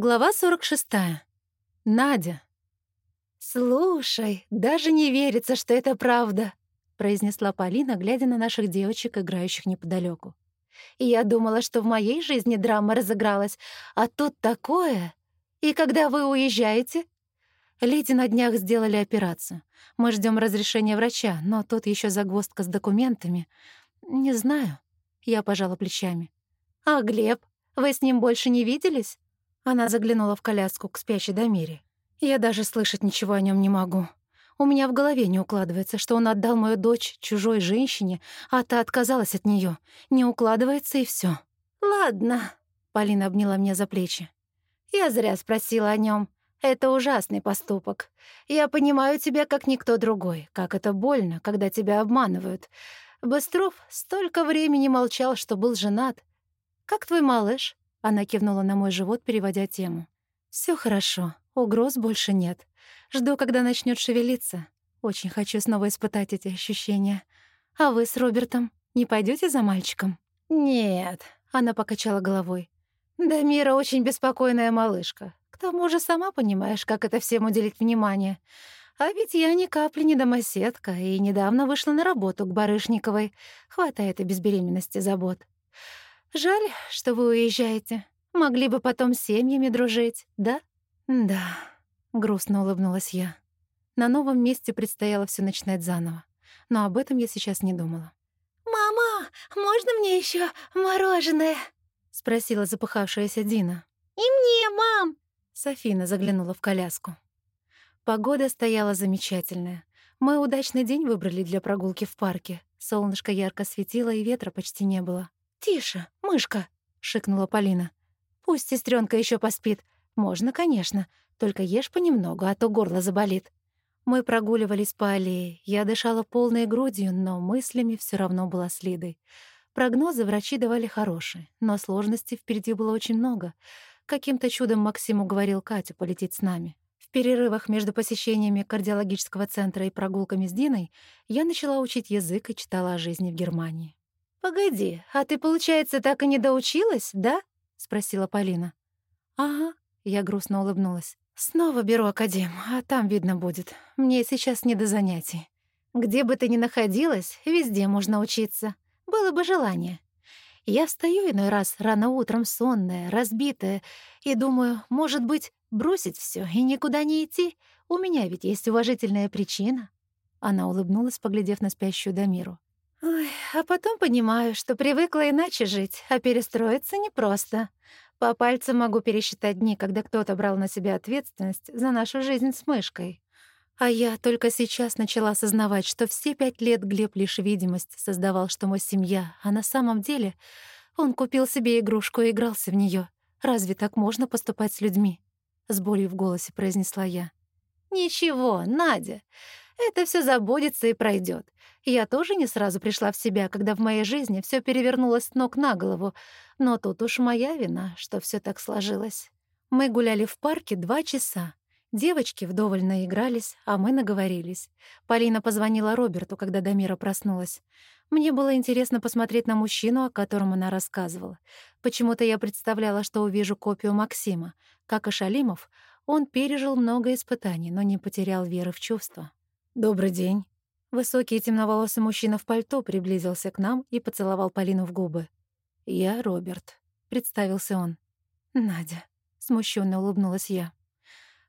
Глава 46. Надя. «Слушай, даже не верится, что это правда», — произнесла Полина, глядя на наших девочек, играющих неподалеку. «И я думала, что в моей жизни драма разыгралась, а тут такое. И когда вы уезжаете?» Леди на днях сделали операцию. Мы ждем разрешения врача, но тут еще загвоздка с документами. Не знаю. Я пожала плечами. «А Глеб? Вы с ним больше не виделись?» Она заглянула в коляску к спящей Дамире. «Я даже слышать ничего о нем не могу. У меня в голове не укладывается, что он отдал мою дочь чужой женщине, а та отказалась от нее. Не укладывается и все. «Ладно», — Полина обняла меня за плечи. «Я зря спросила о нем. Это ужасный поступок. Я понимаю тебя как никто другой, как это больно, когда тебя обманывают. Быстров столько времени молчал, что был женат. Как твой малыш?» Она кивнула на мой живот, переводя тему. Все хорошо, угроз больше нет. Жду, когда начнет шевелиться. Очень хочу снова испытать эти ощущения. А вы с Робертом не пойдете за мальчиком? Нет, она покачала головой. Дамира очень беспокойная малышка. К тому же сама понимаешь, как это всем уделить внимание. А ведь я ни капли не домоседка и недавно вышла на работу к Барышниковой. Хватает и без беременности забот. Жаль, что вы уезжаете. Могли бы потом с семьями дружить, да? Да, грустно улыбнулась я. На новом месте предстояло все начинать заново, но об этом я сейчас не думала. «Мама, можно мне еще мороженое?» — спросила запыхавшаяся Дина. «И мне, мам!» — Софина заглянула в коляску. Погода стояла замечательная. Мы удачный день выбрали для прогулки в парке. Солнышко ярко светило, и ветра почти не было. «Тише, мышка!» — шикнула Полина. «Пусть сестренка еще поспит. Можно, конечно. Только ешь понемногу, а то горло заболит». Мы прогуливались по аллее. Я дышала полной грудью, но мыслями все равно была с Лидой. Прогнозы врачи давали хорошие, но сложностей впереди было очень много. Каким-то чудом Максим уговорил Катю полететь с нами. В перерывах между посещениями кардиологического центра и прогулками с Диной я начала учить язык и читала о жизни в Германии. «Погоди, а ты, получается, так и не доучилась, да?» — спросила Полина. «Ага», — я грустно улыбнулась. «Снова беру академ, а там видно будет. Мне сейчас не до занятий. Где бы ты ни находилась, везде можно учиться. Было бы желание. Я встаю иной раз рано утром сонная, разбитая, и думаю, может быть, бросить все и никуда не идти? У меня ведь есть уважительная причина». Она улыбнулась, поглядев на спящую Дамиру. Ой, а потом понимаю, что привыкла иначе жить, а перестроиться непросто. По пальцам могу пересчитать дни, когда кто-то брал на себя ответственность за нашу жизнь с мышкой. А я только сейчас начала осознавать, что все пять лет Глеб лишь видимость создавал, что мы семья, а на самом деле он купил себе игрушку и игрался в нее. Разве так можно поступать с людьми? С болью в голосе произнесла я. «Ничего, Надя, это все забудется и пройдет. Я тоже не сразу пришла в себя, когда в моей жизни все перевернулось с ног на голову, но тут уж моя вина, что все так сложилось. Мы гуляли в парке два часа. Девочки вдоволь наигрались, а мы наговорились. Полина позвонила Роберту, когда Дамира проснулась. Мне было интересно посмотреть на мужчину, о котором она рассказывала. Почему-то я представляла, что увижу копию Максима. Как и Шалимов, он пережил много испытаний, но не потерял веры в чувства. «Добрый день». Высокий темноволосый мужчина в пальто приблизился к нам и поцеловал Полину в губы. «Я Роберт», — представился он. «Надя», — смущенно улыбнулась я.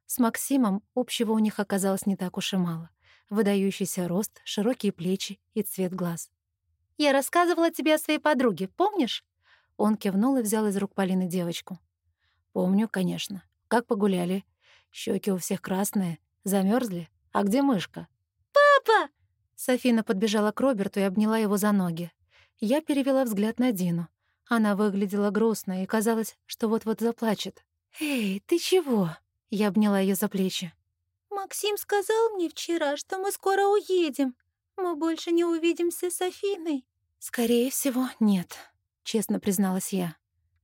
С Максимом общего у них оказалось не так уж и мало. Выдающийся рост, широкие плечи и цвет глаз. «Я рассказывала тебе о своей подруге, помнишь?» Он кивнул и взял из рук Полины девочку. «Помню, конечно. Как погуляли. Щеки у всех красные. Замерзли. А где мышка?» «Папа!» Софина подбежала к Роберту и обняла его за ноги. Я перевела взгляд на Дину. Она выглядела грустно и казалось, что вот-вот заплачет. «Эй, ты чего?» Я обняла ее за плечи. «Максим сказал мне вчера, что мы скоро уедем. Мы больше не увидимся с Афиной». «Скорее всего, нет», — честно призналась я.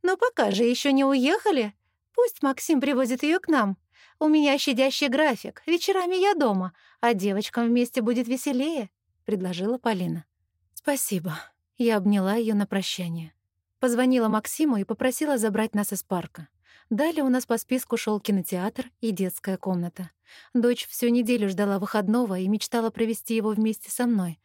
«Но пока же еще не уехали. Пусть Максим привозит ее к нам. У меня щадящий график, вечерами я дома, а девочкам вместе будет веселее», — предложила Полина. «Спасибо». Я обняла ее на прощание. Позвонила Максиму и попросила забрать нас из парка. Далее у нас по списку шел кинотеатр и детская комната. Дочь всю неделю ждала выходного и мечтала провести его вместе со мной.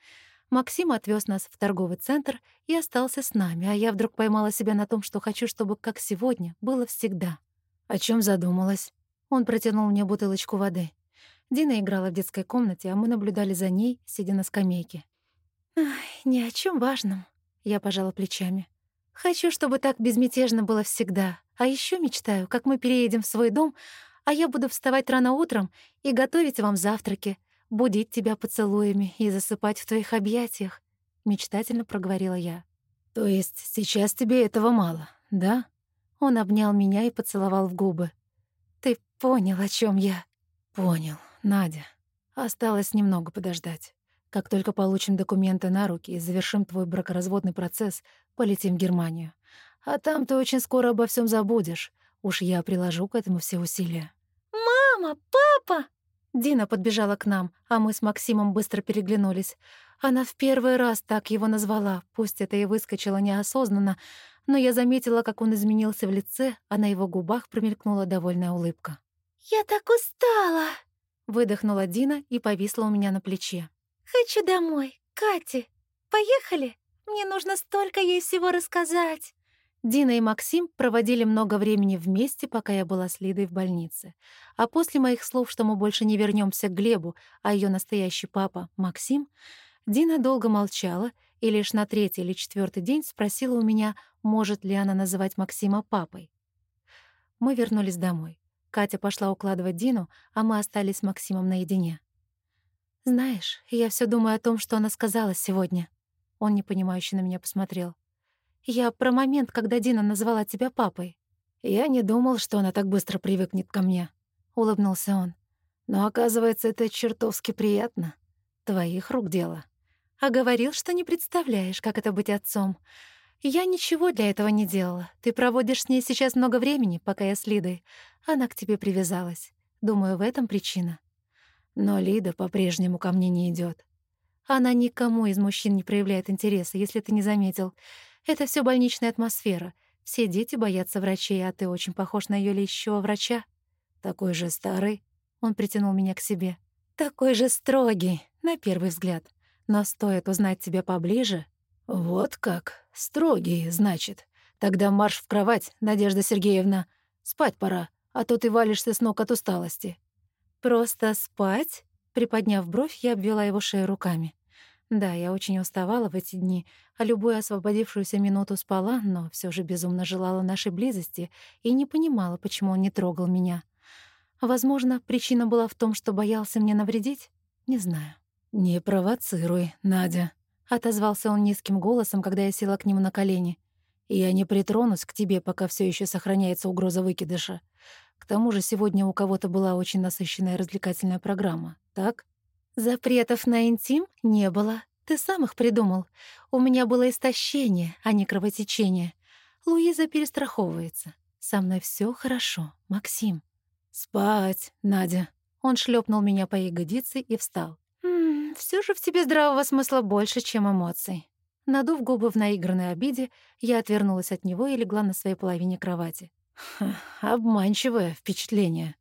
Максим отвез нас в торговый центр и остался с нами, а я вдруг поймала себя на том, что хочу, чтобы, как сегодня, было всегда. О чем задумалась? Он протянул мне бутылочку воды. Дина играла в детской комнате, а мы наблюдали за ней, сидя на скамейке. «Ай, ни о чем важном», — я пожала плечами. «Хочу, чтобы так безмятежно было всегда. А еще мечтаю, как мы переедем в свой дом, а я буду вставать рано утром и готовить вам завтраки, будить тебя поцелуями и засыпать в твоих объятиях», — мечтательно проговорила я. «То есть сейчас тебе этого мало, да?» Он обнял меня и поцеловал в губы. «Ты понял, о чем я?» «Понял, Надя. Осталось немного подождать. Как только получим документы на руки и завершим твой бракоразводный процесс, полетим в Германию. А там ты очень скоро обо всем забудешь. Уж я приложу к этому все усилия». «Мама! Папа!» Дина подбежала к нам, а мы с Максимом быстро переглянулись. Она в первый раз так его назвала, пусть это и выскочило неосознанно, но я заметила, как он изменился в лице, а на его губах промелькнула довольная улыбка. «Я так устала!» — выдохнула Дина и повисла у меня на плече. «Хочу домой, Кате. Поехали? Мне нужно столько ей всего рассказать». Дина и Максим проводили много времени вместе, пока я была с Лидой в больнице. А после моих слов, что мы больше не вернемся к Глебу, а ее настоящий папа — Максим, Дина долго молчала и лишь на третий или четвертый день спросила у меня, может ли она называть Максима папой. Мы вернулись домой. Катя пошла укладывать Дину, а мы остались с Максимом наедине. «Знаешь, я все думаю о том, что она сказала сегодня». Он непонимающе на меня посмотрел. Я про момент, когда Дина назвала тебя папой. Я не думал, что она так быстро привыкнет ко мне, улыбнулся он. Но оказывается, это чертовски приятно. Твоих рук дело. А говорил, что не представляешь, как это быть отцом. Я ничего для этого не делала. Ты проводишь с ней сейчас много времени, пока я с Лидой. Она к тебе привязалась. Думаю, в этом причина. Но Лида по-прежнему ко мне не идет. Она никому из мужчин не проявляет интереса, если ты не заметил. Это все больничная атмосфера. Все дети боятся врачей, а ты очень похож на ее лечащего врача. Такой же старый. Он притянул меня к себе. Такой же строгий, на первый взгляд. Но стоит узнать тебя поближе... Вот как. Строгий, значит. Тогда марш в кровать, Надежда Сергеевна. Спать пора, а то ты валишься с ног от усталости. Просто спать? Приподняв бровь, я обвела его шею руками. Да, я очень уставала в эти дни, а любую освободившуюся минуту спала, но все же безумно желала нашей близости и не понимала, почему он не трогал меня. Возможно, причина была в том, что боялся мне навредить? Не знаю. «Не провоцируй, Надя», — отозвался он низким голосом, когда я села к нему на колени. «Я не притронусь к тебе, пока все еще сохраняется угроза выкидыша. К тому же сегодня у кого-то была очень насыщенная развлекательная программа, так?» Запретов на интим не было. Ты сам их придумал. У меня было истощение, а не кровотечение. Луиза перестраховывается. Со мной все хорошо, Максим. Спать, Надя. Он шлепнул меня по ягодице и встал. «М все же в тебе здравого смысла больше, чем эмоций». Надув губы в наигранной обиде, я отвернулась от него и легла на своей половине кровати. Обманчивое впечатление.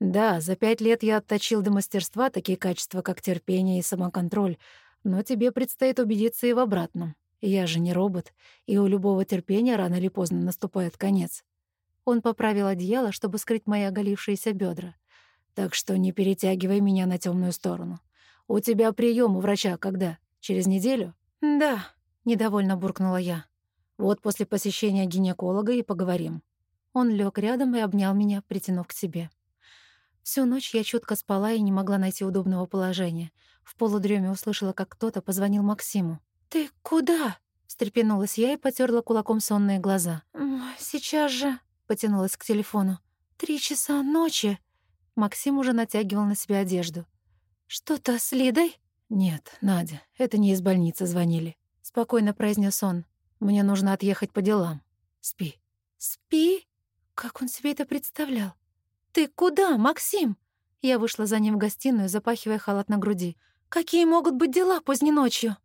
Да, за пять лет я отточил до мастерства такие качества, как терпение и самоконтроль, но тебе предстоит убедиться и в обратном. Я же не робот, и у любого терпения рано или поздно наступает конец. Он поправил одеяло, чтобы скрыть мои оголившиеся бедра. Так что не перетягивай меня на темную сторону. У тебя прием у врача когда? Через неделю? Да, недовольно буркнула я. Вот после посещения гинеколога и поговорим. Он лег рядом и обнял меня, притянув к себе. Всю ночь я чутко спала и не могла найти удобного положения. В полудреме услышала, как кто-то позвонил Максиму. «Ты куда?» — встрепенулась я и потерла кулаком сонные глаза. «Сейчас же...» — потянулась к телефону. «Три часа ночи!» Максим уже натягивал на себя одежду. «Что-то с Лидой?» «Нет, Надя, это не из больницы звонили», — спокойно произнес он. «Мне нужно отъехать по делам. Спи». «Спи?» Как он себе это представлял? «Ты куда, Максим?» Я вышла за ним в гостиную, запахивая халат на груди. «Какие могут быть дела поздней ночью?»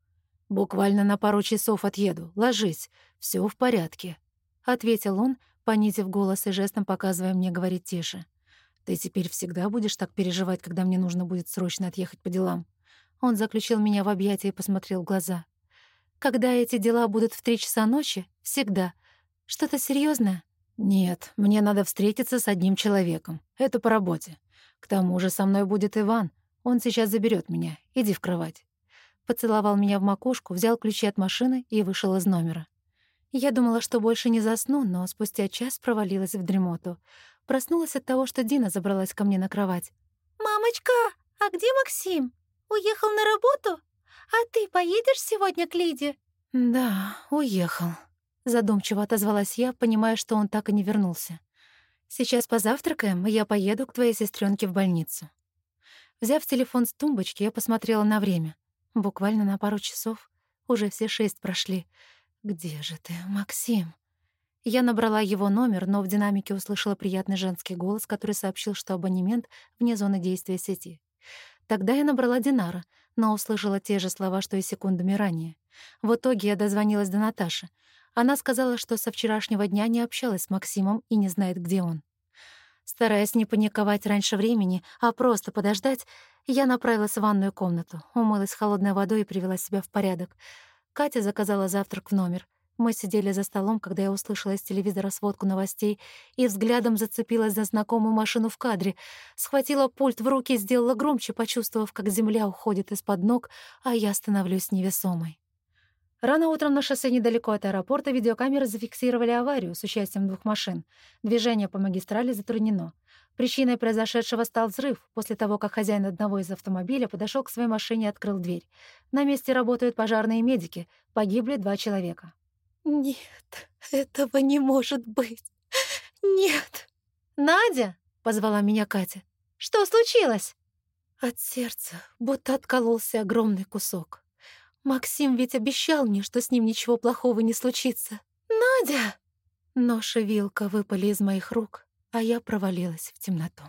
«Буквально на пару часов отъеду. Ложись. Все в порядке», — ответил он, понизив голос и жестом показывая мне говорить тише. «Ты теперь всегда будешь так переживать, когда мне нужно будет срочно отъехать по делам?» Он заключил меня в объятия и посмотрел в глаза. «Когда эти дела будут в три часа ночи? Всегда. Что-то серьезное? «Нет, мне надо встретиться с одним человеком. Это по работе. К тому же со мной будет Иван. Он сейчас заберет меня. Иди в кровать». Поцеловал меня в макушку, взял ключи от машины и вышел из номера. Я думала, что больше не засну, но спустя час провалилась в дремоту. Проснулась от того, что Дина забралась ко мне на кровать. «Мамочка, а где Максим? Уехал на работу? А ты поедешь сегодня к Лиде?» «Да, уехал», — задумчиво отозвалась я, понимая, что он так и не вернулся. «Сейчас позавтракаем, и я поеду к твоей сестренке в больницу». Взяв телефон с тумбочки, я посмотрела на время. Буквально на пару часов. Уже все шесть прошли. «Где же ты, Максим?» Я набрала его номер, но в динамике услышала приятный женский голос, который сообщил, что абонемент вне зоны действия сети. Тогда я набрала Динара, но услышала те же слова, что и секундами ранее. В итоге я дозвонилась до Наташи. Она сказала, что со вчерашнего дня не общалась с Максимом и не знает, где он. Стараясь не паниковать раньше времени, а просто подождать, я направилась в ванную комнату, умылась холодной водой и привела себя в порядок. Катя заказала завтрак в номер. Мы сидели за столом, когда я услышала из телевизора сводку новостей и взглядом зацепилась за знакомую машину в кадре, схватила пульт в руки и сделала громче, почувствовав, как земля уходит из-под ног, а я становлюсь невесомой. Рано утром на шоссе недалеко от аэропорта видеокамеры зафиксировали аварию с участием двух машин. Движение по магистрали затруднено. Причиной произошедшего стал взрыв после того, как хозяин одного из автомобиля подошел к своей машине и открыл дверь. На месте работают пожарные медики. Погибли два человека. «Нет, этого не может быть. Нет!» «Надя!» — позвала меня Катя. «Что случилось?» От сердца будто откололся огромный кусок. Максим ведь обещал мне, что с ним ничего плохого не случится. Надя! Нож и вилка выпали из моих рук, а я провалилась в темноту.